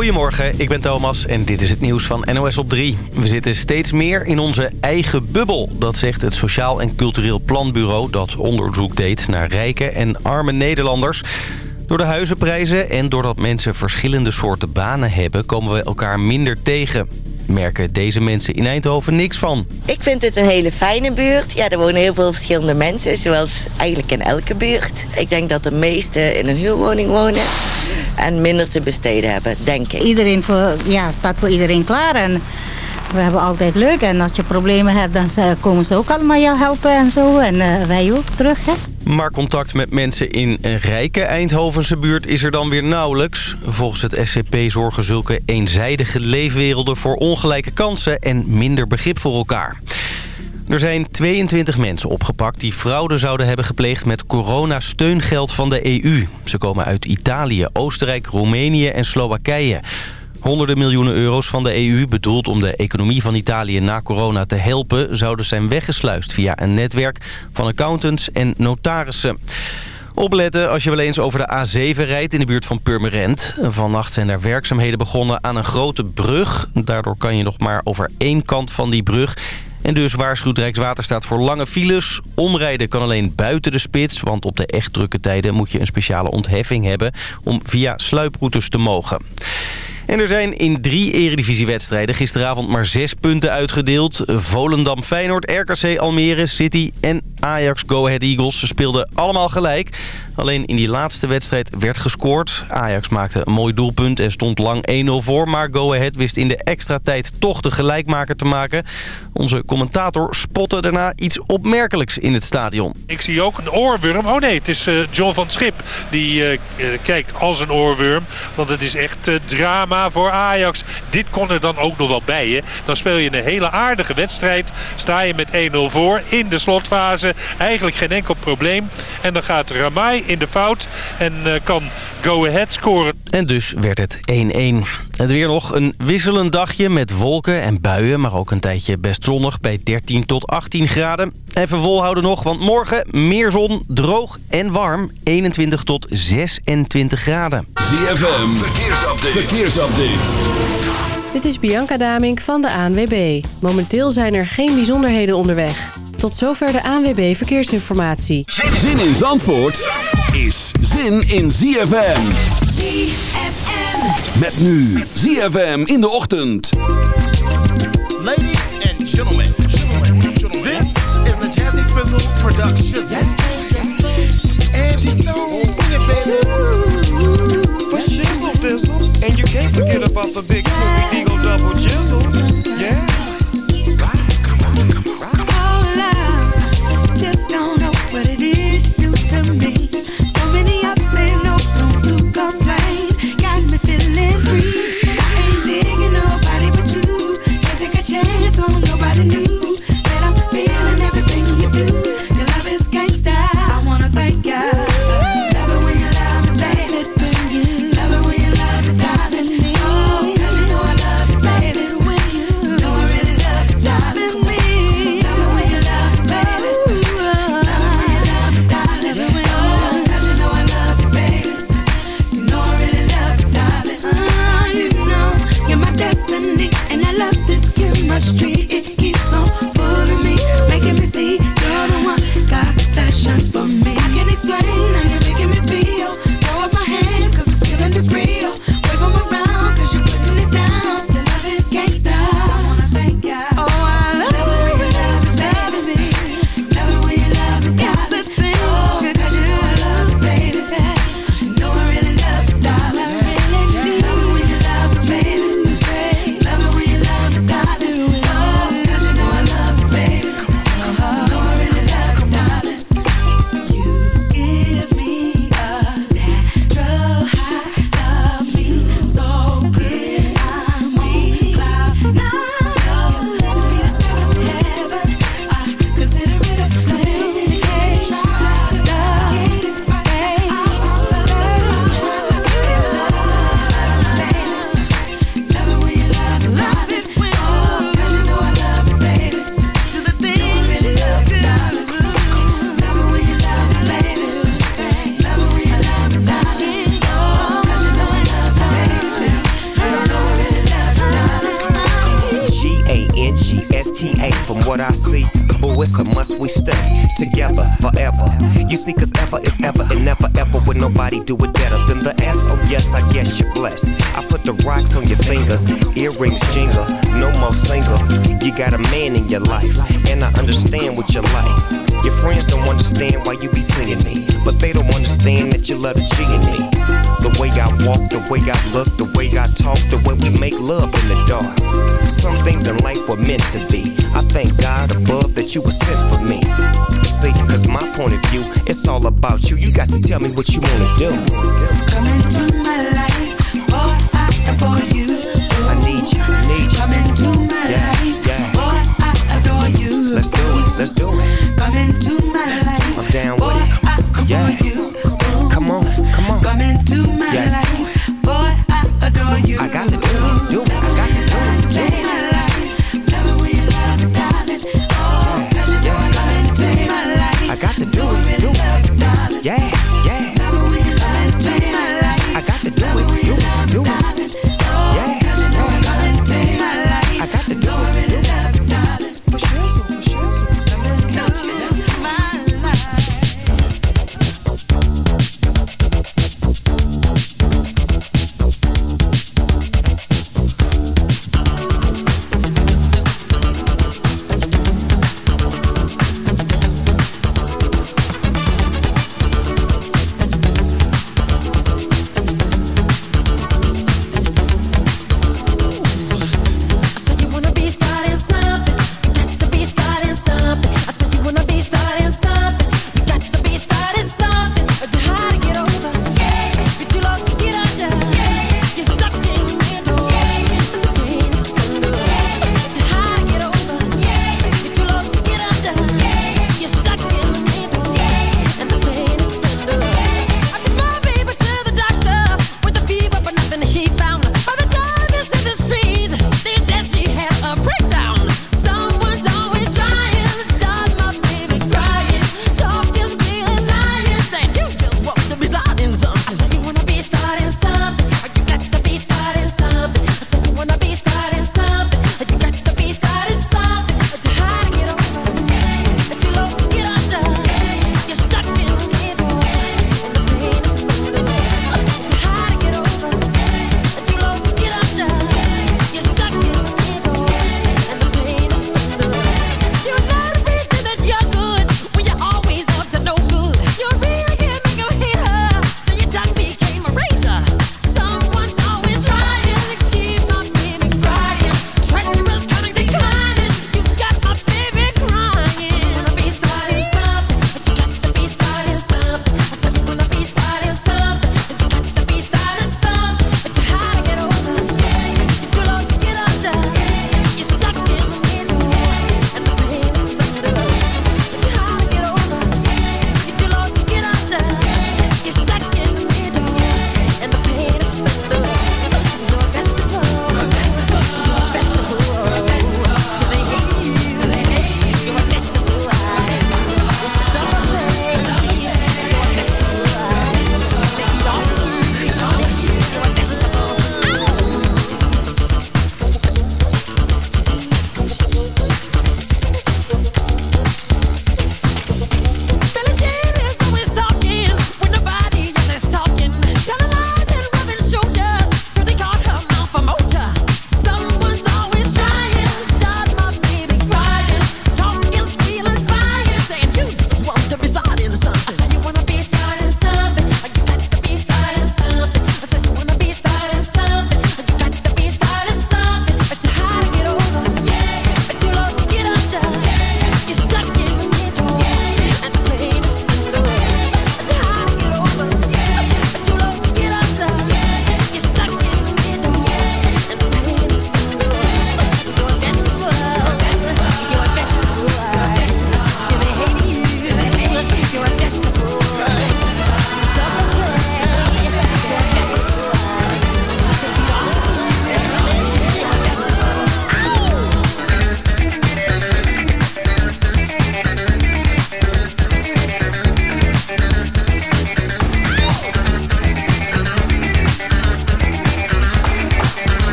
Goedemorgen, ik ben Thomas en dit is het nieuws van NOS op 3. We zitten steeds meer in onze eigen bubbel. Dat zegt het Sociaal en Cultureel Planbureau... dat onderzoek deed naar rijke en arme Nederlanders. Door de huizenprijzen en doordat mensen verschillende soorten banen hebben... komen we elkaar minder tegen merken deze mensen in Eindhoven niks van. Ik vind het een hele fijne buurt. Ja, er wonen heel veel verschillende mensen, zoals eigenlijk in elke buurt. Ik denk dat de meesten in een huurwoning wonen en minder te besteden hebben, denk ik. Iedereen voor, ja, staat voor iedereen klaar en we hebben altijd leuk. En als je problemen hebt, dan komen ze ook allemaal jou helpen en zo. En uh, wij ook terug, hè. Maar contact met mensen in een rijke Eindhovense buurt is er dan weer nauwelijks. Volgens het SCP zorgen zulke eenzijdige leefwerelden voor ongelijke kansen en minder begrip voor elkaar. Er zijn 22 mensen opgepakt die fraude zouden hebben gepleegd met coronasteungeld van de EU. Ze komen uit Italië, Oostenrijk, Roemenië en Slowakije. Honderden miljoenen euro's van de EU, bedoeld om de economie van Italië na corona te helpen... zouden zijn weggesluist via een netwerk van accountants en notarissen. Opletten als je wel eens over de A7 rijdt in de buurt van Purmerend. Vannacht zijn daar werkzaamheden begonnen aan een grote brug. Daardoor kan je nog maar over één kant van die brug... En dus waarschuwt Rijkswaterstaat voor lange files. Omrijden kan alleen buiten de spits, want op de echt drukke tijden moet je een speciale ontheffing hebben om via sluiproutes te mogen. En er zijn in drie eredivisiewedstrijden gisteravond maar zes punten uitgedeeld. Volendam, Feyenoord, RKC, Almere, City en Ajax Go Ahead Eagles speelden allemaal gelijk. Alleen in die laatste wedstrijd werd gescoord. Ajax maakte een mooi doelpunt en stond lang 1-0 voor. Maar Go Ahead wist in de extra tijd toch de gelijkmaker te maken. Onze commentator spotte daarna iets opmerkelijks in het stadion. Ik zie ook een oorworm. Oh nee, het is uh, John van Schip. Die uh, kijkt als een oorworm. Want het is echt drama voor Ajax. Dit kon er dan ook nog wel bij. Hè? Dan speel je een hele aardige wedstrijd. Sta je met 1-0 voor in de slotfase. Eigenlijk geen enkel probleem. En dan gaat Ramai in de fout. En uh, kan Go Ahead scoren. En dus werd het 1-1. Het weer nog een wisselend dagje met wolken en buien. Maar ook een tijdje best zonnig bij 13 tot 18 graden. Even volhouden nog, want morgen meer zon, droog en warm. 21 tot 26 graden. ZFM, verkeersupdate. verkeersupdate. Dit is Bianca Damink van de ANWB. Momenteel zijn er geen bijzonderheden onderweg. Tot zover de ANWB Verkeersinformatie. Zin in Zandvoort is zin in ZFM. ZFM. Met nu ZFM in de ochtend. Ladies and gentlemen. This is a Jazzy Fizzle production. Angie Stone, sing it baby. For shizzle dizzle. And you can't forget about the big Snoopy with me. See, cause my point of view, it's all about you. You got to tell me what you wanna do. Come into my life, boy, I adore you. I need you, need you. Come into my yeah, life, yeah. boy, I adore you. Let's do it, let's do it. Come into my life, I'm down boy, with it. I yeah. you. Come on, come on. Come into my yes. life, boy, I adore you. I got to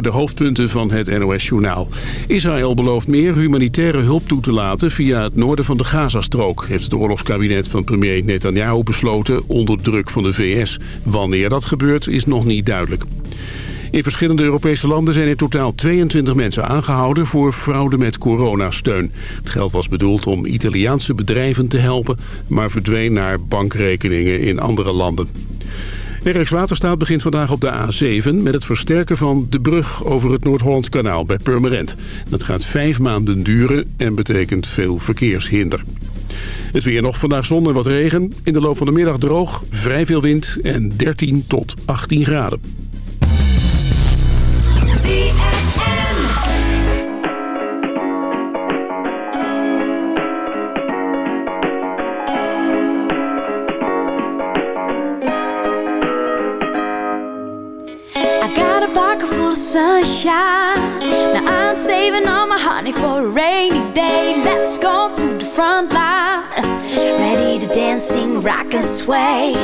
De hoofdpunten van het NOS-journaal. Israël belooft meer humanitaire hulp toe te laten via het noorden van de Gazastrook... heeft het oorlogskabinet van premier Netanyahu besloten onder druk van de VS. Wanneer dat gebeurt is nog niet duidelijk. In verschillende Europese landen zijn in totaal 22 mensen aangehouden voor fraude met coronasteun. Het geld was bedoeld om Italiaanse bedrijven te helpen, maar verdween naar bankrekeningen in andere landen. Rijkswaterstaat begint vandaag op de A7 met het versterken van de brug over het Noord-Hollands kanaal bij Purmerend. Dat gaat vijf maanden duren en betekent veel verkeershinder. Het weer nog vandaag zon en wat regen. In de loop van de middag droog, vrij veel wind en 13 tot 18 graden. Sunshine. Now I'm saving all my honey for a rainy day. Let's go to the front line. Ready to dance, sing, rock and sway.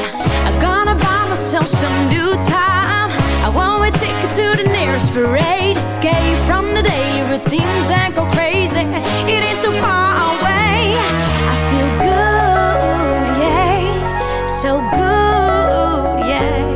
I'm gonna buy myself some new time. I want a ticket to the nearest parade. Escape from the daily routines and go crazy. It ain't so far away. I feel good, yeah. So good, yeah.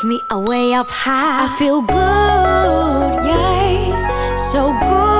Take me away up high. I feel good, yeah. So good,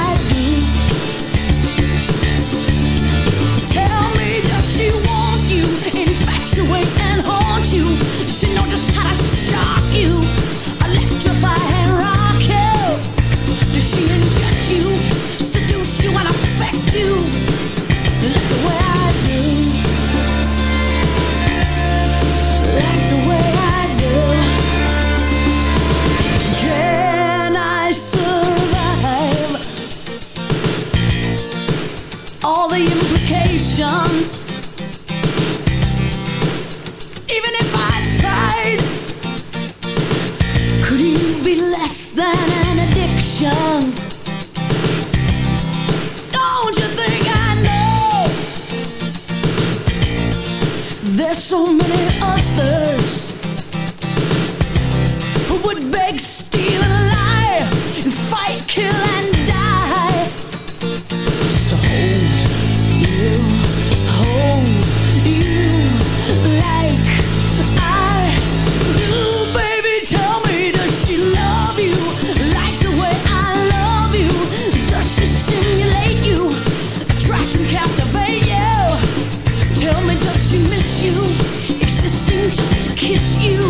kiss you.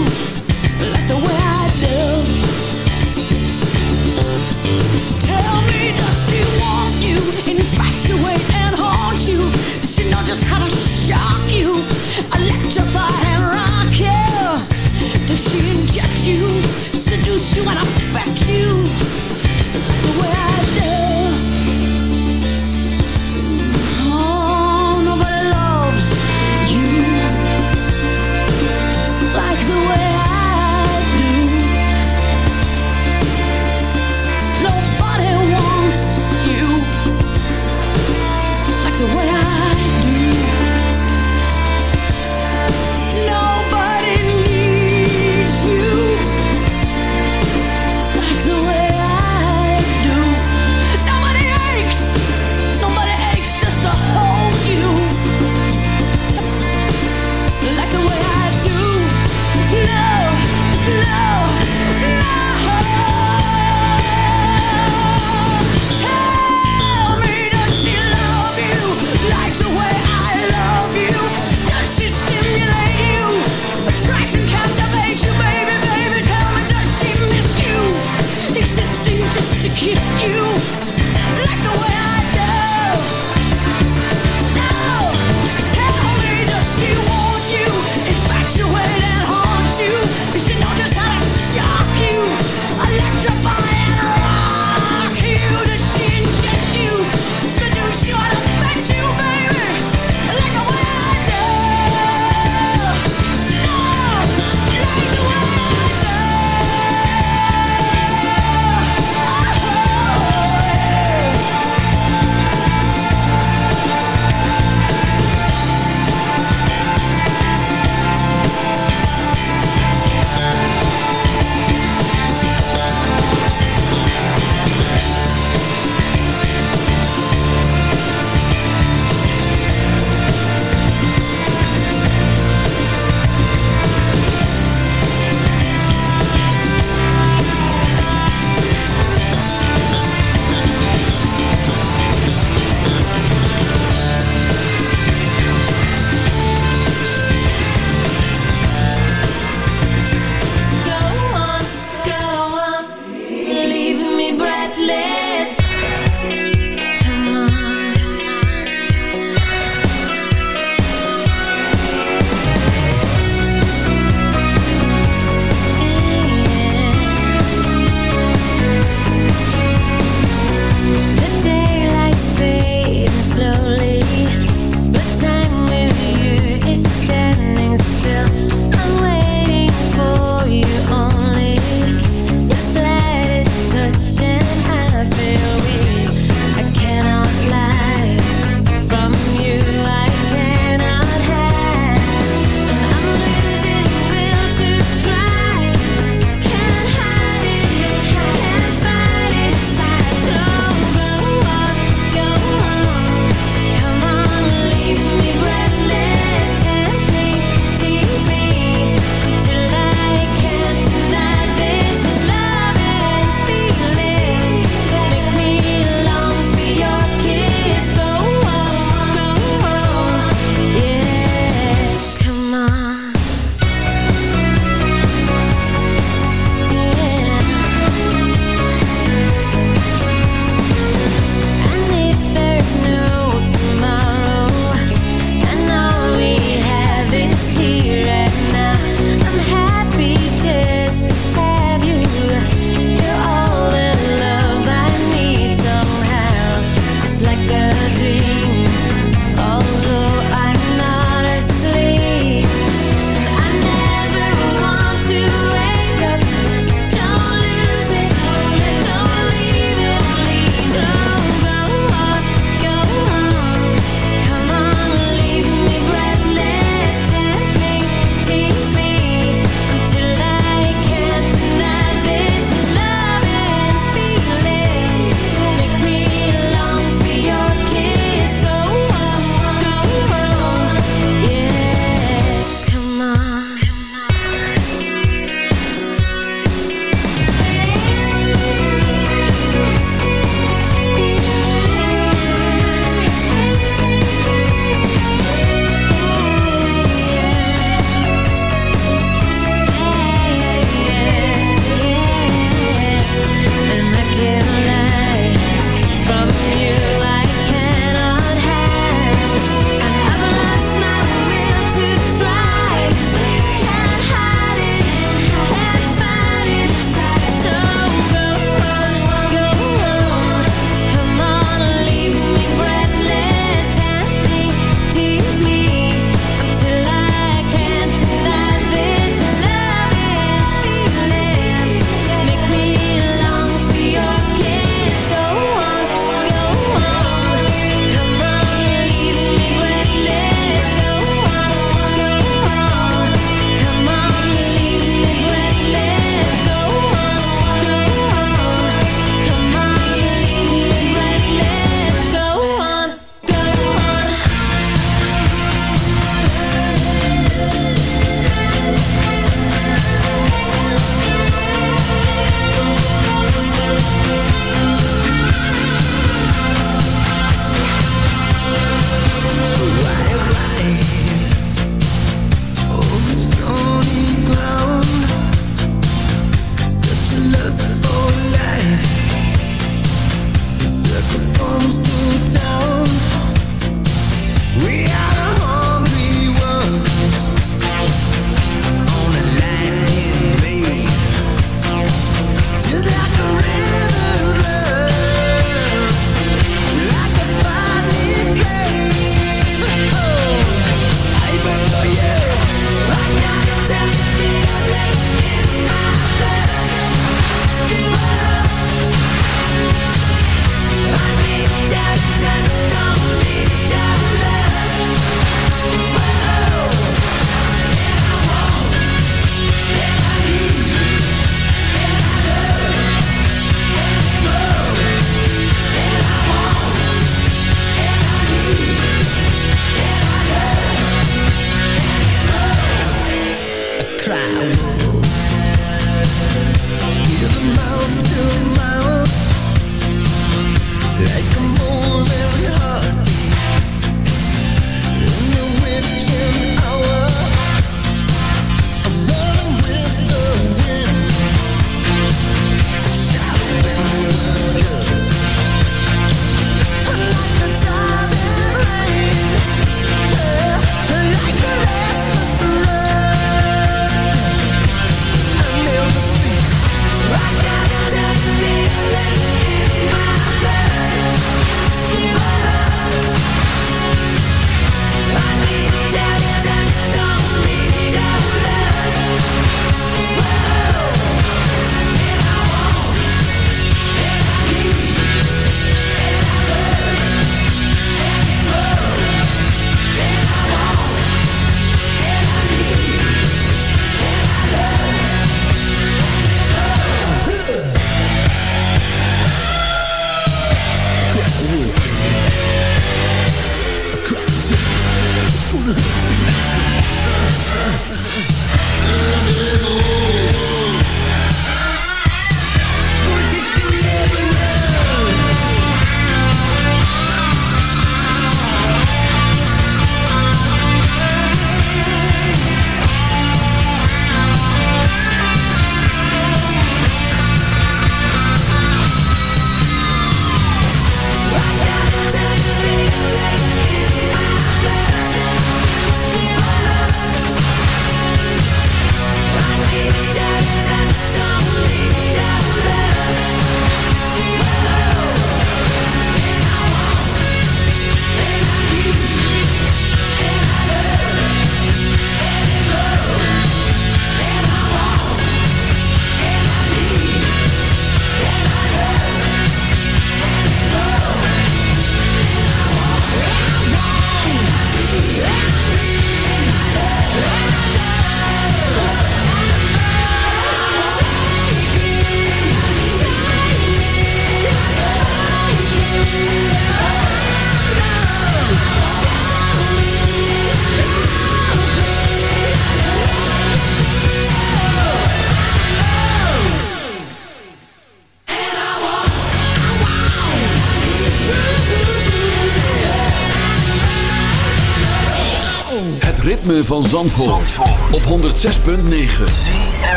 Van Zandvoort, op 106.9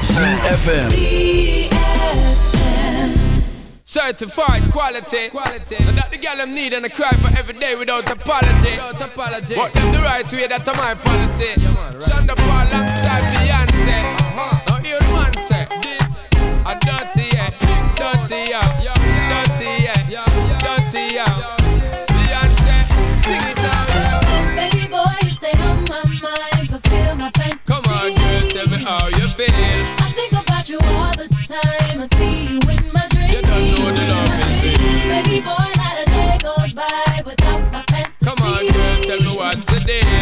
CFFM Certified quality. quality. And that the girl them need and I cry for every day without apology. Without apology. But them the right way, that's my policy. Yeah, Shonda Paul alongside Beyonce. Uh-huh. Now hear the man say, this a dirty yeah, dirty yeah, feel. I think about you all the time. I see you in my dreams. You don't know the love is real. Baby boy, not a day goes by without my fantasy. Come on, girl, tell me what's the deal.